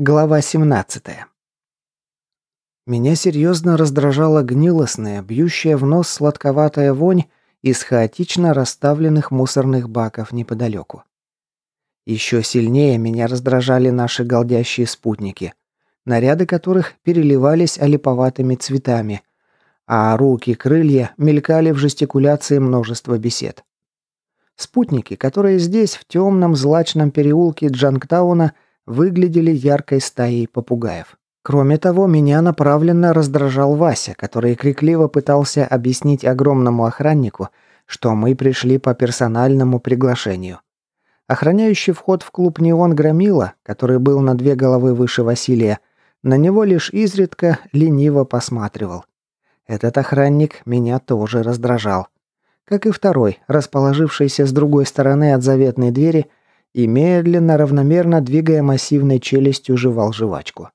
Глава 17. Меня серьезно раздражала гнилостная, бьющая в нос сладковатая вонь из хаотично расставленных мусорных баков неподалеку. Еще сильнее меня раздражали наши голдящие спутники, наряды которых переливались олиповатыми цветами, а руки-крылья мелькали в жестикуляции множества бесед. Спутники, которые здесь, в темном злачном переулке Джангтауна, выглядели яркой стаей попугаев. Кроме того, меня направленно раздражал Вася, который крикливо пытался объяснить огромному охраннику, что мы пришли по персональному приглашению. Охраняющий вход в клуб «Неон» Громила, который был на две головы выше Василия, на него лишь изредка лениво посматривал. Этот охранник меня тоже раздражал. Как и второй, расположившийся с другой стороны от заветной двери – и медленно, равномерно двигая массивной челюстью, жевал жвачку.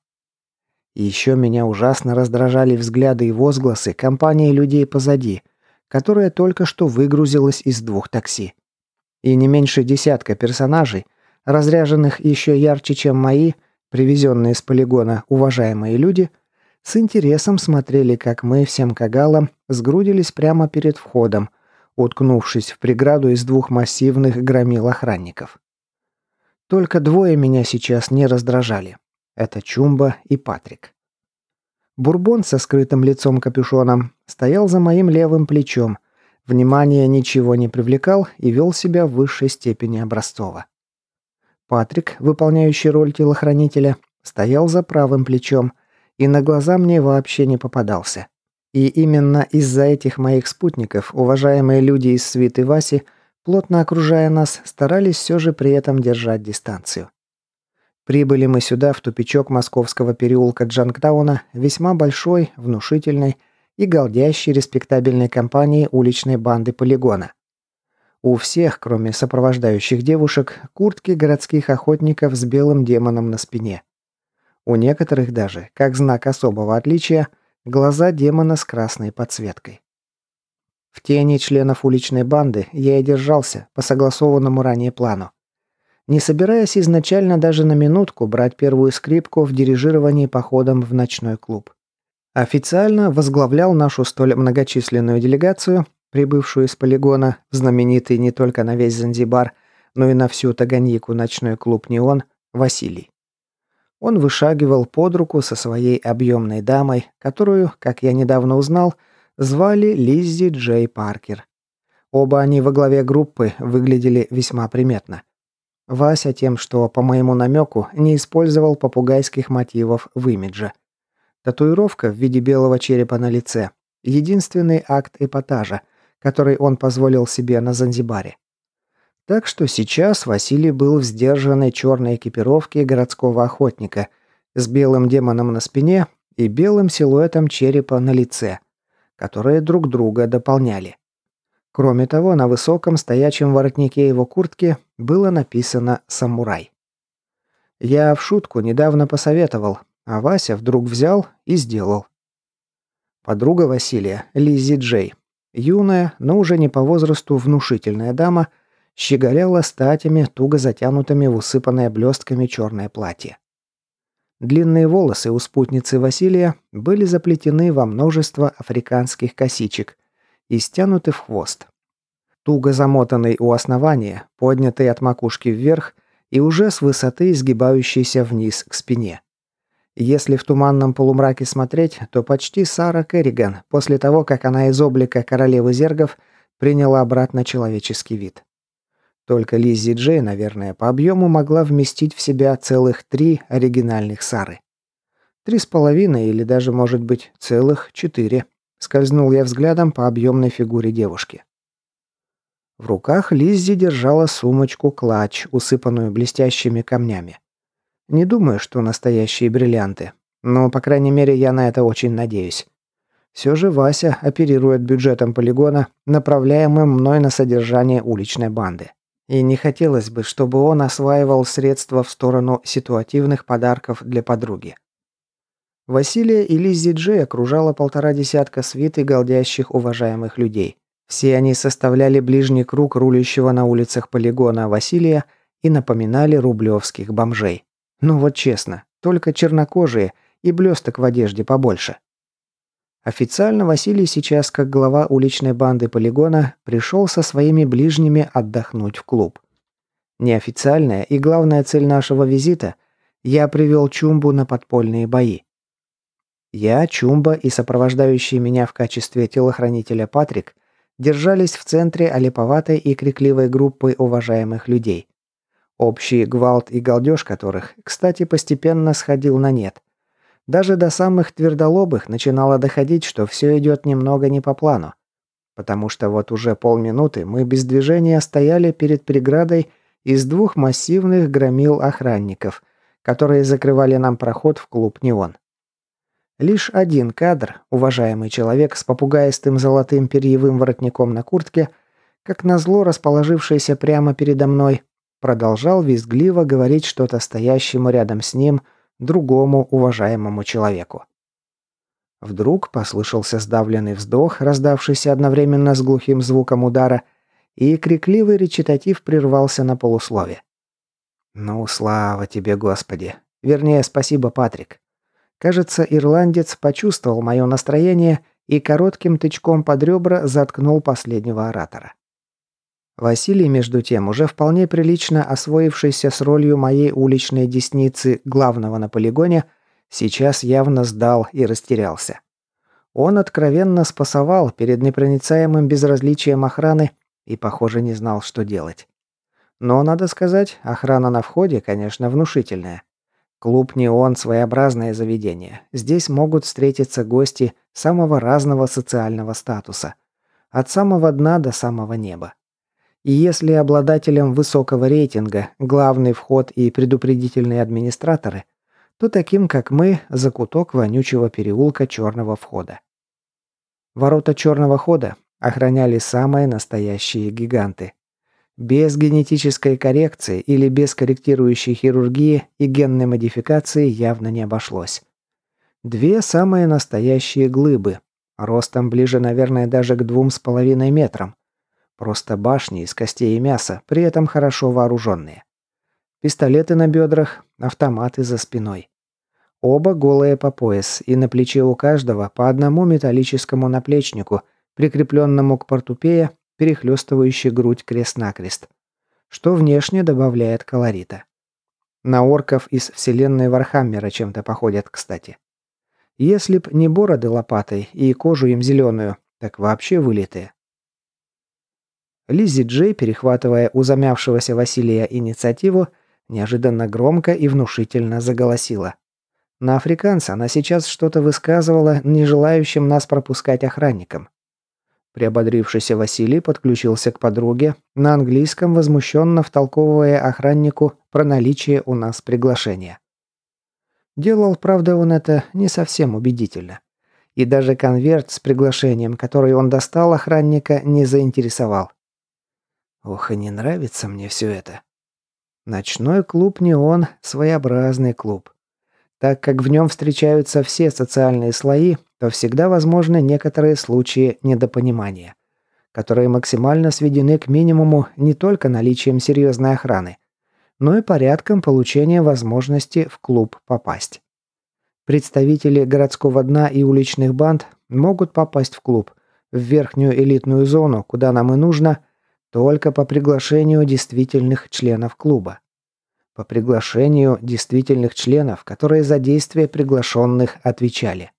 еще меня ужасно раздражали взгляды и возгласы компании людей позади, которая только что выгрузилась из двух такси. И не меньше десятка персонажей, разряженных еще ярче, чем мои, привезенные с полигона уважаемые люди, с интересом смотрели, как мы всем кагалам сгрудились прямо перед входом, уткнувшись в преграду из двух массивных громил охранников. Только двое меня сейчас не раздражали. Это Чумба и Патрик. Бурбон со скрытым лицом капюшоном стоял за моим левым плечом, внимания ничего не привлекал и вел себя в высшей степени образцово. Патрик, выполняющий роль телохранителя, стоял за правым плечом и на глаза мне вообще не попадался. И именно из-за этих моих спутников уважаемые люди из свиты Васи плотно окружая нас, старались все же при этом держать дистанцию. Прибыли мы сюда, в тупичок московского переулка Джангтауна, весьма большой, внушительной и голдящей респектабельной компании уличной банды полигона. У всех, кроме сопровождающих девушек, куртки городских охотников с белым демоном на спине. У некоторых даже, как знак особого отличия, глаза демона с красной подсветкой. В тени членов уличной банды я и держался по согласованному ранее плану. Не собираясь изначально даже на минутку брать первую скрипку в дирижировании походом в ночной клуб. Официально возглавлял нашу столь многочисленную делегацию, прибывшую из полигона, знаменитый не только на весь Занзибар, но и на всю Таганьику ночной клуб «Неон» Василий. Он вышагивал под руку со своей объемной дамой, которую, как я недавно узнал, звали Лиззи Джей Паркер. Оба они во главе группы выглядели весьма приметно. Вася тем, что, по моему намеку, не использовал попугайских мотивов в имидже. Татуировка в виде белого черепа на лице – единственный акт эпатажа, который он позволил себе на Занзибаре. Так что сейчас Василий был в сдержанной черной экипировке городского охотника с белым демоном на спине и белым силуэтом черепа на лице, которые друг друга дополняли. Кроме того, на высоком стоячем воротнике его куртки было написано «Самурай». Я в шутку недавно посоветовал, а Вася вдруг взял и сделал. Подруга Василия, Лиззи Джей, юная, но уже не по возрасту внушительная дама, щеголяла статями, туго затянутыми в усыпанное блестками черное платье. Длинные волосы у спутницы Василия были заплетены во множество африканских косичек и стянуты в хвост. Туго замотанный у основания, поднятый от макушки вверх и уже с высоты изгибающийся вниз к спине. Если в туманном полумраке смотреть, то почти Сара Керриган, после того, как она из облика королевы зергов приняла обратно человеческий вид. Только Лиззи Джей, наверное, по объему могла вместить в себя целых три оригинальных Сары. Три с половиной или даже, может быть, целых четыре. Скользнул я взглядом по объемной фигуре девушки. В руках Лиззи держала сумочку-клатч, усыпанную блестящими камнями. Не думаю, что настоящие бриллианты. Но, по крайней мере, я на это очень надеюсь. Все же Вася оперирует бюджетом полигона, направляемым мной на содержание уличной банды. И не хотелось бы, чтобы он осваивал средства в сторону ситуативных подарков для подруги. Василия и Лиззи Джей окружало полтора десятка свит и голдящих уважаемых людей. Все они составляли ближний круг рулящего на улицах полигона Василия и напоминали рублевских бомжей. Ну вот честно, только чернокожие и блесток в одежде побольше. Официально Василий сейчас, как глава уличной банды полигона, пришел со своими ближними отдохнуть в клуб. Неофициальная и главная цель нашего визита – я привел Чумбу на подпольные бои. Я, Чумба и сопровождающий меня в качестве телохранителя Патрик держались в центре олиповатой и крикливой группы уважаемых людей. Общий гвалт и галдеж которых, кстати, постепенно сходил на нет. Даже до самых твердолобых начинало доходить, что все идет немного не по плану. Потому что вот уже полминуты мы без движения стояли перед преградой из двух массивных громил охранников, которые закрывали нам проход в клуб «Неон». Лишь один кадр, уважаемый человек с попугаистым золотым перьевым воротником на куртке, как назло расположившийся прямо передо мной, продолжал визгливо говорить что-то стоящему рядом с ним другому уважаемому человеку. Вдруг послышался сдавленный вздох, раздавшийся одновременно с глухим звуком удара, и крикливый речитатив прервался на полуслове. «Ну, слава тебе, Господи! Вернее, спасибо, Патрик. Кажется, ирландец почувствовал мое настроение и коротким тычком под ребра заткнул последнего оратора. Василий, между тем, уже вполне прилично освоившийся с ролью моей уличной десницы главного на полигоне, сейчас явно сдал и растерялся. Он откровенно спасовал перед непроницаемым безразличием охраны и, похоже, не знал, что делать. Но, надо сказать, охрана на входе, конечно, внушительная. Клуб «Неон» – своеобразное заведение. Здесь могут встретиться гости самого разного социального статуса. От самого дна до самого неба. И если обладателям высокого рейтинга главный вход и предупредительные администраторы, то таким, как мы, закуток вонючего переулка черного входа. Ворота черного хода охраняли самые настоящие гиганты. Без генетической коррекции или без корректирующей хирургии и генной модификации явно не обошлось. Две самые настоящие глыбы, ростом ближе, наверное, даже к двум с половиной метрам. Просто башни из костей и мяса, при этом хорошо вооруженные. Пистолеты на бедрах, автоматы за спиной. Оба голые по пояс, и на плече у каждого по одному металлическому наплечнику, прикрепленному к портупее перехлестывающий грудь крест-накрест, что внешне добавляет колорита. На орков из вселенной Вархаммера чем-то походят, кстати. Если б не бороды лопатой и кожу им зеленую, так вообще вылитые. Лиззи Джей, перехватывая у замявшегося Василия инициативу, неожиданно громко и внушительно заголосила. На африкаансе она сейчас что-то высказывала не желающим нас пропускать охранникам. Приободрившийся Василий подключился к подруге, на английском возмущенно втолковывая охраннику про наличие у нас приглашения. Делал, правда, он это не совсем убедительно. И даже конверт с приглашением, который он достал охранника, не заинтересовал. Ох, и не нравится мне все это. Ночной клуб не он, своеобразный клуб. Так как в нем встречаются все социальные слои, то всегда возможны некоторые случаи недопонимания, которые максимально сведены к минимуму не только наличием серьезной охраны, но и порядком получения возможности в клуб попасть. Представители городского дна и уличных банд могут попасть в клуб, в верхнюю элитную зону, куда нам и нужно, только по приглашению действительных членов клуба. По приглашению действительных членов, которые за действия приглашенных отвечали.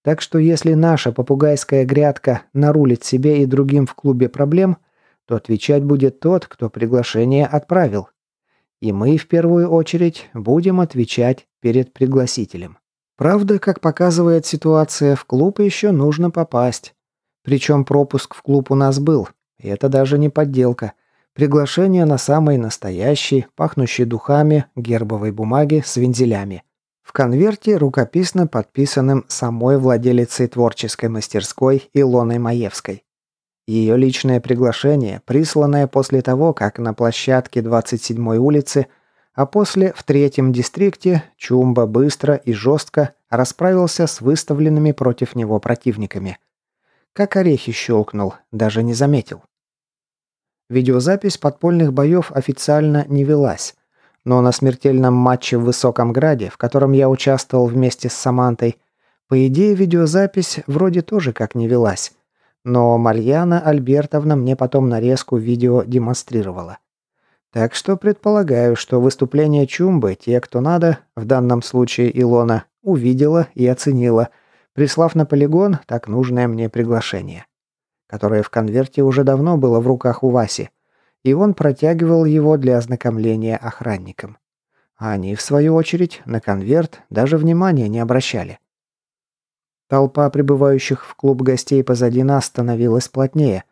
Так что если наша попугайская грядка нарулит себе и другим в клубе проблем, то отвечать будет тот, кто приглашение отправил. И мы в первую очередь будем отвечать перед пригласителем. Правда, как показывает ситуация, в клуб еще нужно попасть. Причем пропуск в клуб у нас был. И это даже не подделка. Приглашение на самый настоящий, пахнущий духами, гербовой бумаги с вензелями. В конверте, рукописно подписанным самой владелицей творческой мастерской Илоной Маевской. Ее личное приглашение, присланное после того, как на площадке 27-й улицы, а после в третьем дистрикте Чумба быстро и жестко расправился с выставленными против него противниками. Как орехи щелкнул, даже не заметил. Видеозапись подпольных боев официально не велась, но на смертельном матче в Высоком Граде, в котором я участвовал вместе с Самантой, по идее видеозапись вроде тоже как не велась. Но Мальяна Альбертовна мне потом нарезку видео демонстрировала. Так что предполагаю, что выступление Чумбы те, кто надо, в данном случае Илона, увидела и оценила, прислав на полигон так нужное мне приглашение, которое в конверте уже давно было в руках у Васи, и он протягивал его для ознакомления охранникам. А они, в свою очередь, на конверт даже внимания не обращали. Толпа прибывающих в клуб гостей позади нас становилась плотнее.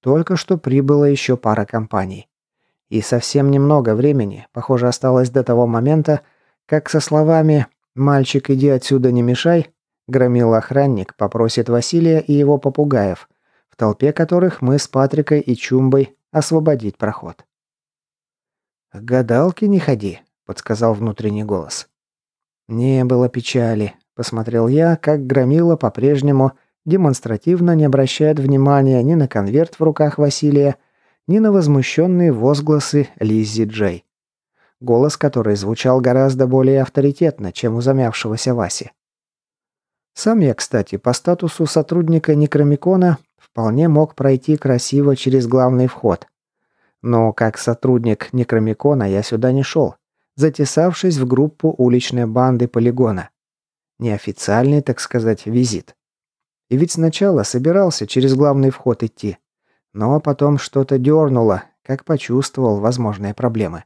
Только что прибыла еще пара компаний. И совсем немного времени, похоже, осталось до того момента, как со словами «Мальчик, иди отсюда, не мешай», громил охранник попросит Василия и его попугаев, толпе которых мы с Патрикой и Чумбой освободить проход. «К гадалке не ходи», — подсказал внутренний голос. «Не было печали», — посмотрел я, как громила по-прежнему демонстративно не обращает внимания ни на конверт в руках Василия, ни на возмущенные возгласы Лиззи Джей. Голос который звучал гораздо более авторитетно, чем у замявшегося Васи. Сам я, кстати, по статусу сотрудника Некромикона вполне мог пройти красиво через главный вход. Но как сотрудник Некромикона я сюда не шел, затесавшись в группу уличной банды полигона. Неофициальный, так сказать, визит. И ведь сначала собирался через главный вход идти. Но потом что-то дернуло, как почувствовал возможные проблемы.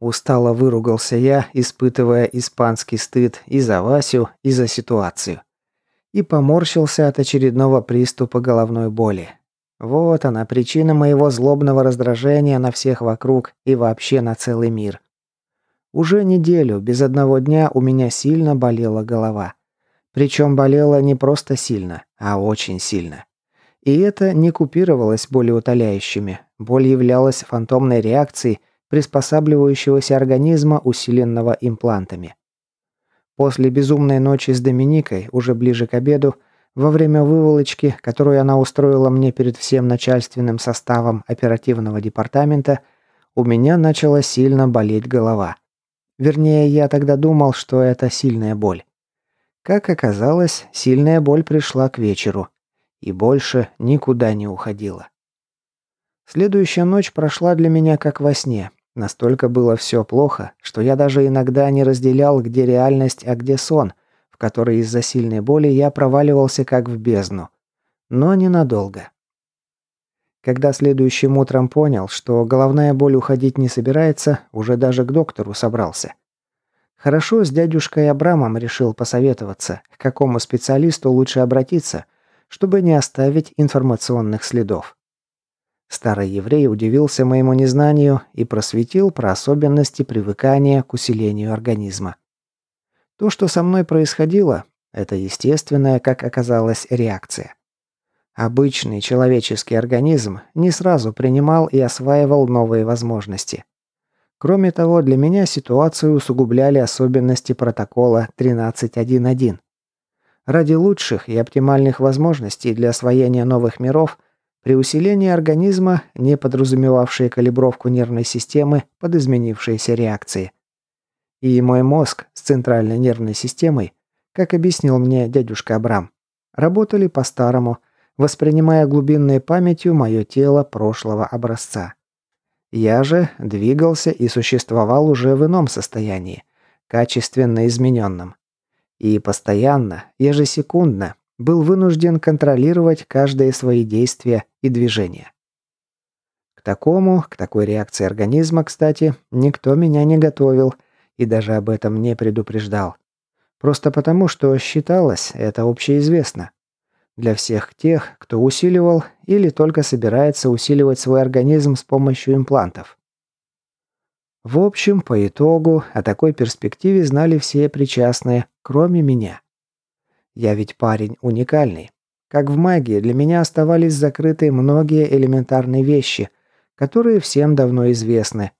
Устало выругался я, испытывая испанский стыд и за Васю, и за ситуацию и поморщился от очередного приступа головной боли. Вот она, причина моего злобного раздражения на всех вокруг и вообще на целый мир. Уже неделю, без одного дня, у меня сильно болела голова. Причем болела не просто сильно, а очень сильно. И это не купировалось болеутоляющими. Боль являлась фантомной реакцией приспосабливающегося организма, усиленного имплантами. После безумной ночи с Доминикой, уже ближе к обеду, во время выволочки, которую она устроила мне перед всем начальственным составом оперативного департамента, у меня начала сильно болеть голова. Вернее, я тогда думал, что это сильная боль. Как оказалось, сильная боль пришла к вечеру и больше никуда не уходила. Следующая ночь прошла для меня как во сне, Настолько было все плохо, что я даже иногда не разделял, где реальность, а где сон, в который из-за сильной боли я проваливался как в бездну. Но ненадолго. Когда следующим утром понял, что головная боль уходить не собирается, уже даже к доктору собрался. Хорошо с дядюшкой Абрамом решил посоветоваться, к какому специалисту лучше обратиться, чтобы не оставить информационных следов. Старый еврей удивился моему незнанию и просветил про особенности привыкания к усилению организма. То, что со мной происходило, это естественная, как оказалось, реакция. Обычный человеческий организм не сразу принимал и осваивал новые возможности. Кроме того, для меня ситуацию усугубляли особенности протокола 13.1.1. Ради лучших и оптимальных возможностей для освоения новых миров при усилении организма, не подразумевавшие калибровку нервной системы под изменившиеся реакции. И мой мозг с центральной нервной системой, как объяснил мне дядюшка Абрам, работали по-старому, воспринимая глубинной памятью мое тело прошлого образца. Я же двигался и существовал уже в ином состоянии, качественно измененном. И постоянно, ежесекундно был вынужден контролировать каждое свои действия и движения. К такому, к такой реакции организма, кстати, никто меня не готовил и даже об этом не предупреждал. Просто потому, что считалось это общеизвестно. Для всех тех, кто усиливал или только собирается усиливать свой организм с помощью имплантов. В общем, по итогу о такой перспективе знали все причастные, кроме меня. Я ведь парень уникальный. Как в магии, для меня оставались закрыты многие элементарные вещи, которые всем давно известны.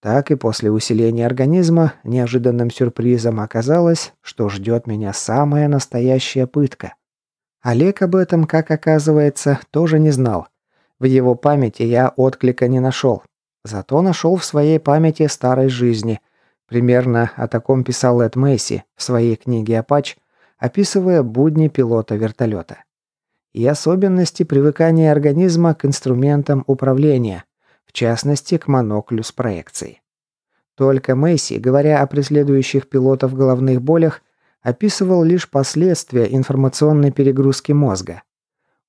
Так и после усиления организма неожиданным сюрпризом оказалось, что ждет меня самая настоящая пытка. Олег об этом, как оказывается, тоже не знал. В его памяти я отклика не нашел. Зато нашел в своей памяти старой жизни. Примерно о таком писал Эд Мэйси в своей книге «Апач», описывая будни пилота вертолета. И особенности привыкания организма к инструментам управления, в частности, к моноклю с проекцией. Только Мэйси, говоря о преследующих пилотов головных болях, описывал лишь последствия информационной перегрузки мозга.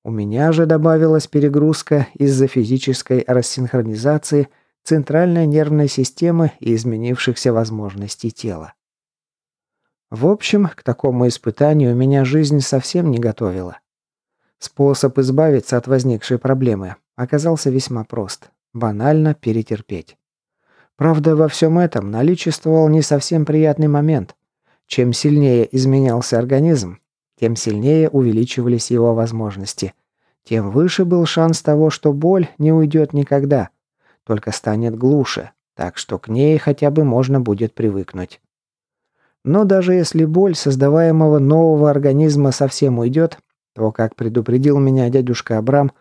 У меня же добавилась перегрузка из-за физической рассинхронизации центральной нервной системы и изменившихся возможностей тела. В общем, к такому испытанию меня жизнь совсем не готовила. Способ избавиться от возникшей проблемы оказался весьма прост. Банально перетерпеть. Правда, во всем этом наличествовал не совсем приятный момент. Чем сильнее изменялся организм, тем сильнее увеличивались его возможности. Тем выше был шанс того, что боль не уйдет никогда, только станет глуше, так что к ней хотя бы можно будет привыкнуть. Но даже если боль создаваемого нового организма совсем уйдет, то, как предупредил меня дядюшка Абрам,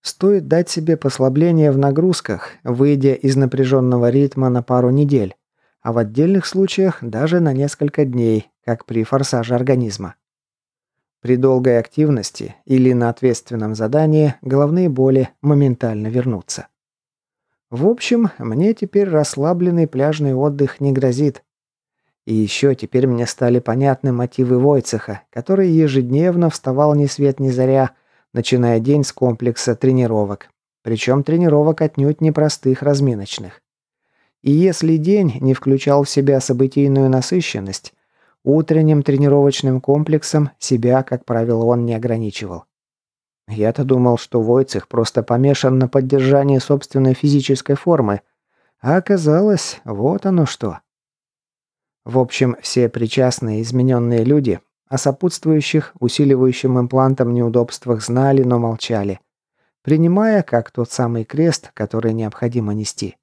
стоит дать себе послабление в нагрузках, выйдя из напряженного ритма на пару недель, а в отдельных случаях даже на несколько дней, как при форсаже организма. При долгой активности или на ответственном задании головные боли моментально вернутся. В общем, мне теперь расслабленный пляжный отдых не грозит. И еще теперь мне стали понятны мотивы Войцеха, который ежедневно вставал ни свет ни заря, начиная день с комплекса тренировок. Причем тренировок отнюдь непростых разминочных. И если день не включал в себя событийную насыщенность, Утренним тренировочным комплексом себя, как правило, он не ограничивал. Я-то думал, что Войцех просто помешан на поддержании собственной физической формы, а оказалось, вот оно что. В общем, все причастные измененные люди о сопутствующих, усиливающим имплантам неудобствах знали, но молчали, принимая как тот самый крест, который необходимо нести.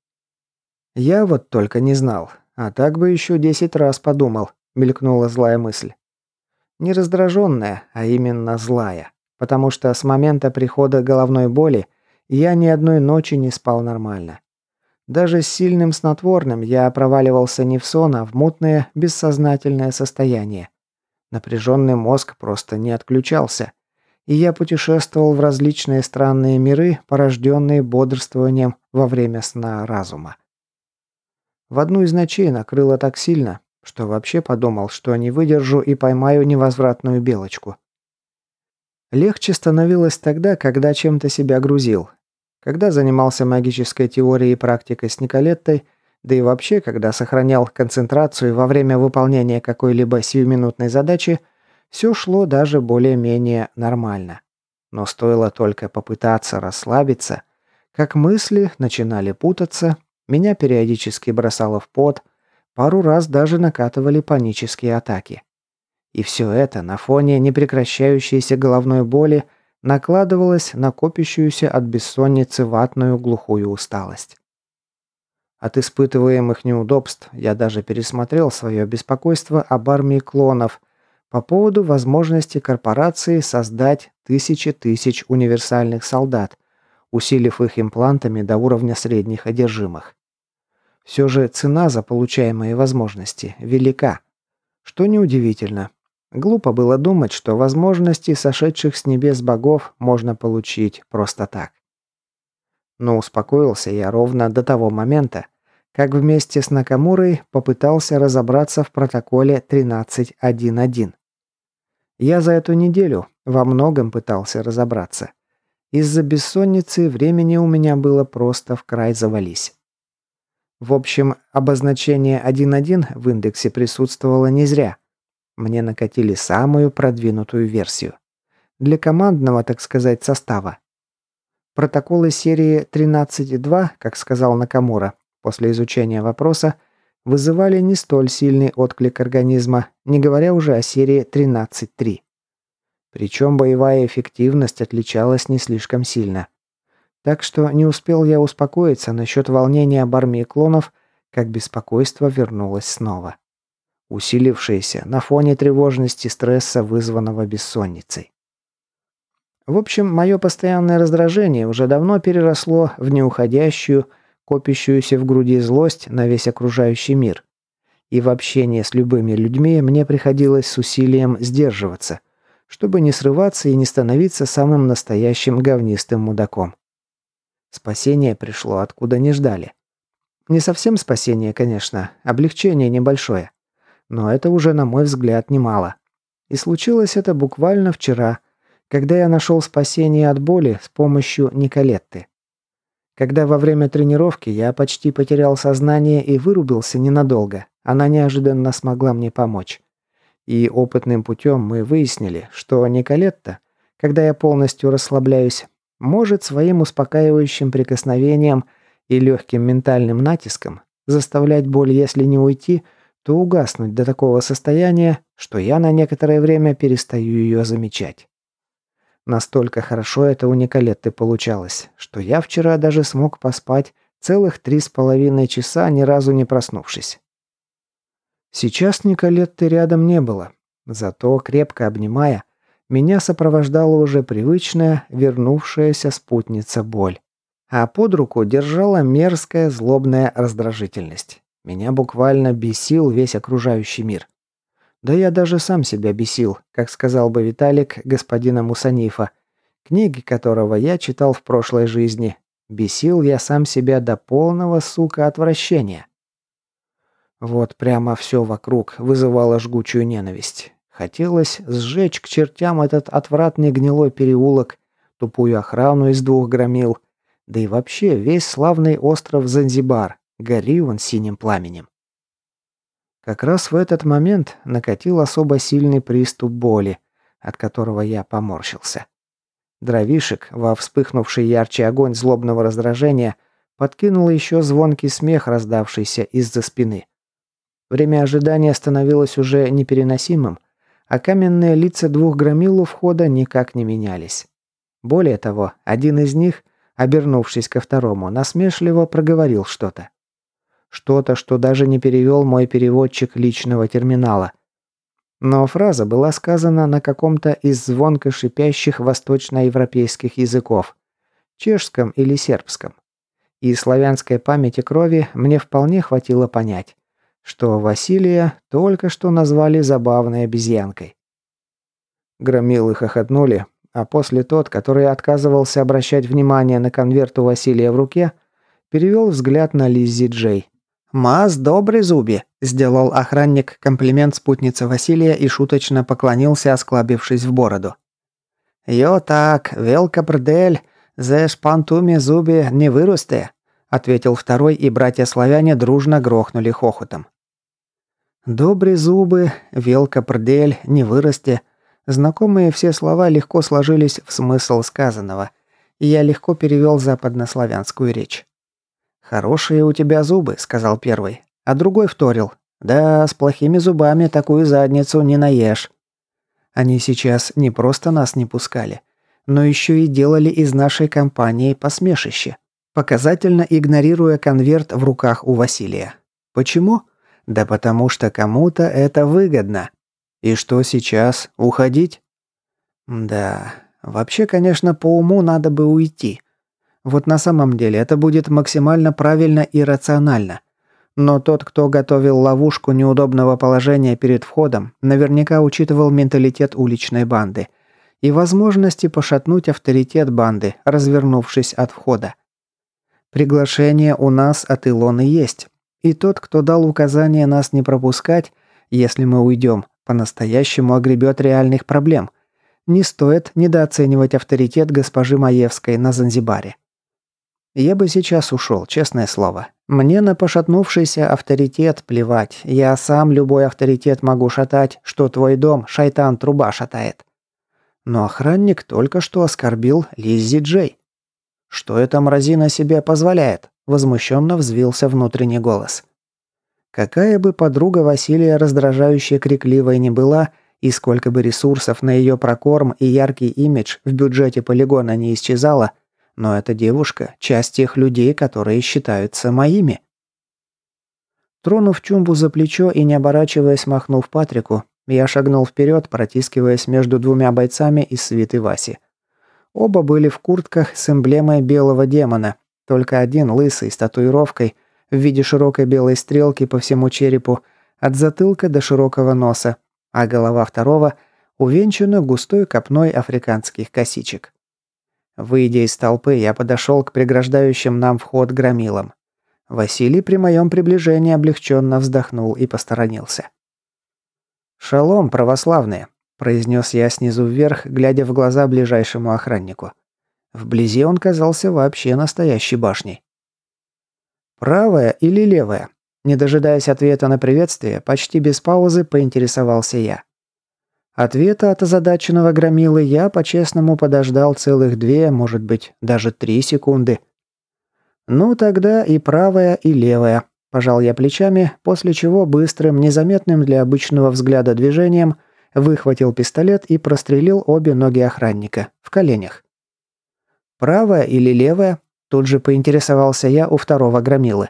Я вот только не знал, а так бы еще десять раз подумал, мелькнула злая мысль. Не раздраженная, а именно злая. Потому что с момента прихода головной боли я ни одной ночи не спал нормально. Даже с сильным снотворным я проваливался не в сон, а в мутное, бессознательное состояние. Напряженный мозг просто не отключался. И я путешествовал в различные странные миры, порожденные бодрствованием во время сна разума. В одну из ночей накрыло так сильно, что вообще подумал, что не выдержу и поймаю невозвратную белочку. Легче становилось тогда, когда чем-то себя грузил. Когда занимался магической теорией и практикой с Николеттой, да и вообще, когда сохранял концентрацию во время выполнения какой-либо сиюминутной задачи, все шло даже более-менее нормально. Но стоило только попытаться расслабиться, как мысли начинали путаться, меня периодически бросало в пот – Пару раз даже накатывали панические атаки. И все это на фоне непрекращающейся головной боли накладывалось на копящуюся от бессонницы ватную глухую усталость. От испытываемых неудобств я даже пересмотрел свое беспокойство об армии клонов по поводу возможности корпорации создать тысячи тысяч универсальных солдат, усилив их имплантами до уровня средних одержимых. Все же цена за получаемые возможности велика. Что неудивительно. Глупо было думать, что возможности сошедших с небес богов можно получить просто так. Но успокоился я ровно до того момента, как вместе с Накамурой попытался разобраться в протоколе 13.1.1. Я за эту неделю во многом пытался разобраться. Из-за бессонницы времени у меня было просто в край завались. В общем, обозначение 1.1 в индексе присутствовало не зря. Мне накатили самую продвинутую версию. Для командного, так сказать, состава. Протоколы серии 13.2, как сказал Накамура, после изучения вопроса, вызывали не столь сильный отклик организма, не говоря уже о серии 13.3. Причем боевая эффективность отличалась не слишком сильно. Так что не успел я успокоиться насчет волнения об армии клонов, как беспокойство вернулось снова. Усилившееся на фоне тревожности стресса, вызванного бессонницей. В общем, мое постоянное раздражение уже давно переросло в неуходящую, копящуюся в груди злость на весь окружающий мир. И в общении с любыми людьми мне приходилось с усилием сдерживаться, чтобы не срываться и не становиться самым настоящим говнистым мудаком. Спасение пришло откуда не ждали. Не совсем спасение, конечно, облегчение небольшое. Но это уже, на мой взгляд, немало. И случилось это буквально вчера, когда я нашел спасение от боли с помощью Николетты. Когда во время тренировки я почти потерял сознание и вырубился ненадолго, она неожиданно смогла мне помочь. И опытным путем мы выяснили, что Николетта, когда я полностью расслабляюсь, может своим успокаивающим прикосновением и легким ментальным натиском заставлять боль, если не уйти, то угаснуть до такого состояния, что я на некоторое время перестаю ее замечать. Настолько хорошо это у Николетты получалось, что я вчера даже смог поспать целых три с половиной часа, ни разу не проснувшись. Сейчас Николетты рядом не было, зато, крепко обнимая, меня сопровождала уже привычная, вернувшаяся спутница боль. А под руку держала мерзкая злобная раздражительность. Меня буквально бесил весь окружающий мир. Да я даже сам себя бесил, как сказал бы Виталик господина Мусанифа, книги которого я читал в прошлой жизни. Бесил я сам себя до полного, сука, отвращения. Вот прямо все вокруг вызывало жгучую ненависть. Хотелось сжечь к чертям этот отвратный гнилой переулок, тупую охрану из двух громил, да и вообще весь славный остров Занзибар, гори он синим пламенем. Как раз в этот момент накатил особо сильный приступ боли, от которого я поморщился. Дровишек, во вспыхнувший ярче огонь злобного раздражения, подкинул еще звонкий смех, раздавшийся из-за спины. Время ожидания становилось уже непереносимым, а каменные лица двух громил у входа никак не менялись. Более того, один из них, обернувшись ко второму, насмешливо проговорил что-то. Что-то, что даже не перевел мой переводчик личного терминала. Но фраза была сказана на каком-то из звонко шипящих восточноевропейских языков. Чешском или сербском. И славянской памяти крови мне вполне хватило понять что Василия только что назвали забавной обезьянкой. Громилы хохотнули, а после тот, который отказывался обращать внимание на конверт у Василия в руке, перевел взгляд на Лиззи Джей. «Маз, добрый зуби!» – сделал охранник комплимент спутнице Василия и шуточно поклонился, осклабившись в бороду. «Йо так, велка брдель, зе шпантуми зуби не вырусте», – ответил второй, и братья-славяне дружно грохнули хохотом. Добрые зубы, велка прдель, не вырасти. Знакомые все слова легко сложились в смысл сказанного, и я легко перевел западнославянскую речь. «Хорошие у тебя зубы», — сказал первый, а другой вторил. «Да, с плохими зубами такую задницу не наешь». Они сейчас не просто нас не пускали, но еще и делали из нашей компании посмешище, показательно игнорируя конверт в руках у Василия. Почему? Да потому что кому-то это выгодно. И что сейчас? Уходить? Да, вообще, конечно, по уму надо бы уйти. Вот на самом деле это будет максимально правильно и рационально. Но тот, кто готовил ловушку неудобного положения перед входом, наверняка учитывал менталитет уличной банды и возможности пошатнуть авторитет банды, развернувшись от входа. Приглашение у нас от Илоны есть, и тот, кто дал указание нас не пропускать, если мы уйдем, по-настоящему огребет реальных проблем. Не стоит недооценивать авторитет госпожи Маевской на Занзибаре. Я бы сейчас ушел, честное слово. Мне на пошатнувшийся авторитет плевать. Я сам любой авторитет могу шатать, что твой дом шайтан труба шатает. Но охранник только что оскорбил Лиззи Джей. Что эта мразина себе позволяет? Возмущенно взвился внутренний голос. Какая бы подруга Василия раздражающая крикливой не была, и сколько бы ресурсов на ее прокорм и яркий имидж в бюджете полигона не исчезало, но эта девушка – часть тех людей, которые считаются моими. Тронув Чумбу за плечо и не оборачиваясь, махнув Патрику, я шагнул вперед, протискиваясь между двумя бойцами из свиты Васи. Оба были в куртках с эмблемой белого демона, Только один лысый с татуировкой в виде широкой белой стрелки по всему черепу, от затылка до широкого носа, а голова второго увенчана густой копной африканских косичек. Выйдя из толпы, я подошел к преграждающим нам вход громилам. Василий при моем приближении облегченно вздохнул и посторонился. «Шалом, православные!» – произнес я снизу вверх, глядя в глаза ближайшему охраннику. Вблизи он казался вообще настоящей башней. «Правая или левая?» Не дожидаясь ответа на приветствие, почти без паузы поинтересовался я. Ответа от озадаченного громилы я по-честному подождал целых две, может быть, даже три секунды. «Ну, тогда и правая, и левая», – пожал я плечами, после чего быстрым, незаметным для обычного взгляда движением выхватил пистолет и прострелил обе ноги охранника в коленях. «Правая или левая?» Тут же поинтересовался я у второго громилы.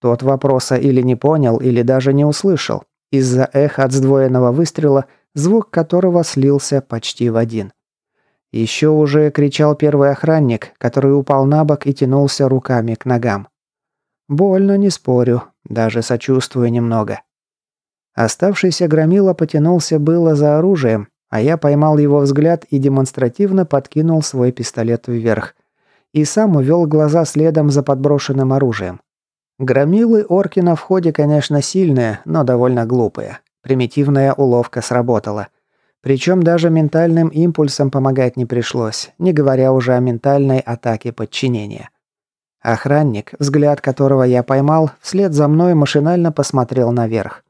Тот вопроса или не понял, или даже не услышал. Из-за эха от сдвоенного выстрела, звук которого слился почти в один. Еще уже кричал первый охранник, который упал на бок и тянулся руками к ногам. Больно, не спорю, даже сочувствую немного. Оставшийся громила потянулся было за оружием, а я поймал его взгляд и демонстративно подкинул свой пистолет вверх и сам увел глаза следом за подброшенным оружием. Громилы орки на входе, конечно, сильные, но довольно глупые. Примитивная уловка сработала. Причем даже ментальным импульсом помогать не пришлось, не говоря уже о ментальной атаке подчинения. Охранник, взгляд которого я поймал, вслед за мной машинально посмотрел наверх.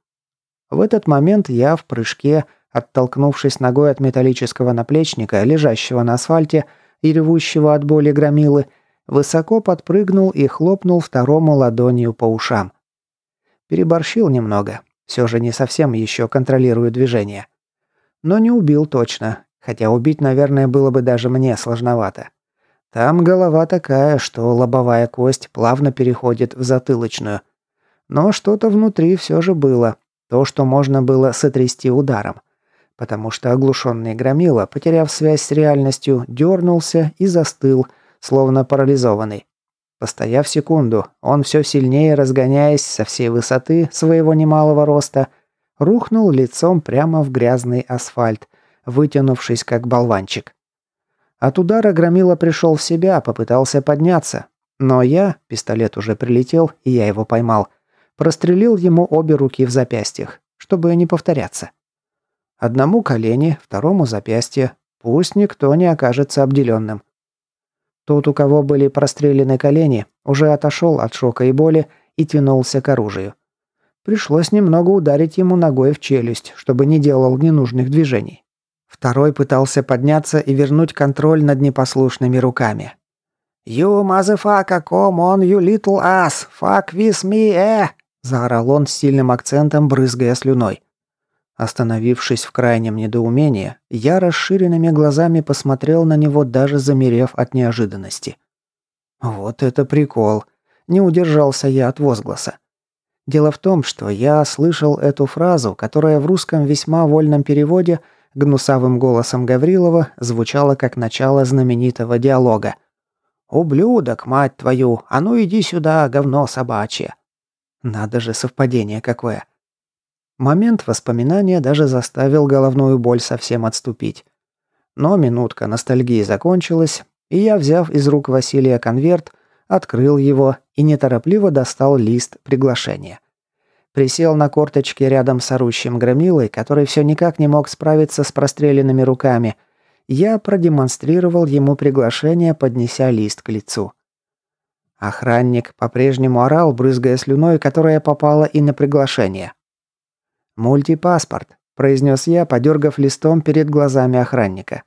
В этот момент я в прыжке, оттолкнувшись ногой от металлического наплечника, лежащего на асфальте, и ревущего от боли громилы, высоко подпрыгнул и хлопнул второму ладонью по ушам. Переборщил немного, все же не совсем еще контролирую движение. Но не убил точно, хотя убить, наверное, было бы даже мне сложновато. Там голова такая, что лобовая кость плавно переходит в затылочную. Но что-то внутри все же было, то, что можно было сотрясти ударом потому что оглушенный громила, потеряв связь с реальностью, дернулся и застыл, словно парализованный. Постояв секунду, он все сильнее разгоняясь со всей высоты своего немалого роста, рухнул лицом прямо в грязный асфальт, вытянувшись как болванчик. От удара громила пришел в себя, попытался подняться. Но я, пистолет уже прилетел, и я его поймал, прострелил ему обе руки в запястьях, чтобы не повторяться. Одному колени, второму запястье. Пусть никто не окажется обделенным. Тот, у кого были прострелены колени, уже отошел от шока и боли и тянулся к оружию. Пришлось немного ударить ему ногой в челюсть, чтобы не делал ненужных движений. Второй пытался подняться и вернуть контроль над непослушными руками. «You motherfucker, come on, you little ass! Fuck with me, eh!» заорал он с сильным акцентом, брызгая слюной. Остановившись в крайнем недоумении, я расширенными глазами посмотрел на него, даже замерев от неожиданности. Вот это прикол. Не удержался я от возгласа. Дело в том, что я слышал эту фразу, которая в русском весьма вольном переводе гнусавым голосом Гаврилова звучала как начало знаменитого диалога. «Ублюдок, мать твою! А ну иди сюда, говно собачье!» Надо же совпадение какое. Момент воспоминания даже заставил головную боль совсем отступить. Но минутка ностальгии закончилась, и я, взяв из рук Василия конверт, открыл его и неторопливо достал лист приглашения. Присел на корточки рядом с орущим громилой, который все никак не мог справиться с простреленными руками. Я продемонстрировал ему приглашение, поднеся лист к лицу. Охранник по-прежнему орал, брызгая слюной, которая попала и на приглашение. «Мультипаспорт», – произнес я, подергав листом перед глазами охранника.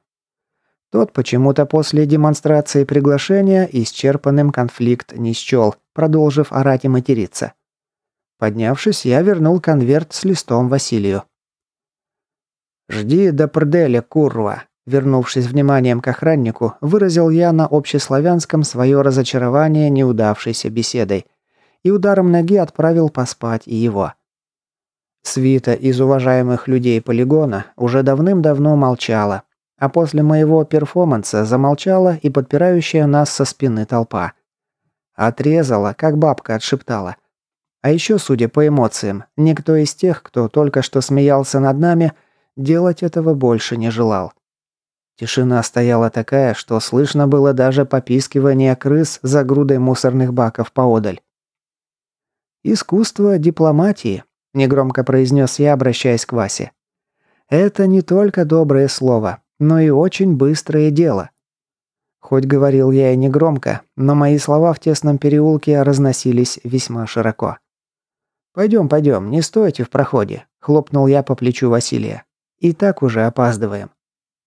Тот почему-то после демонстрации приглашения исчерпанным конфликт не счел, продолжив орать и материться. Поднявшись, я вернул конверт с листом Василию. «Жди до прделя, курва!» Вернувшись вниманием к охраннику, выразил я на общеславянском свое разочарование неудавшейся беседой и ударом ноги отправил поспать и его. Свита из уважаемых людей полигона уже давным-давно молчала, а после моего перформанса замолчала и подпирающая нас со спины толпа. Отрезала, как бабка отшептала. А еще, судя по эмоциям, никто из тех, кто только что смеялся над нами, делать этого больше не желал. Тишина стояла такая, что слышно было даже попискивание крыс за грудой мусорных баков поодаль. «Искусство дипломатии», – негромко произнес я, обращаясь к Васе. «Это не только доброе слово, но и очень быстрое дело». Хоть говорил я и негромко, но мои слова в тесном переулке разносились весьма широко. «Пойдем, пойдем, не стойте в проходе», – хлопнул я по плечу Василия. «И так уже опаздываем».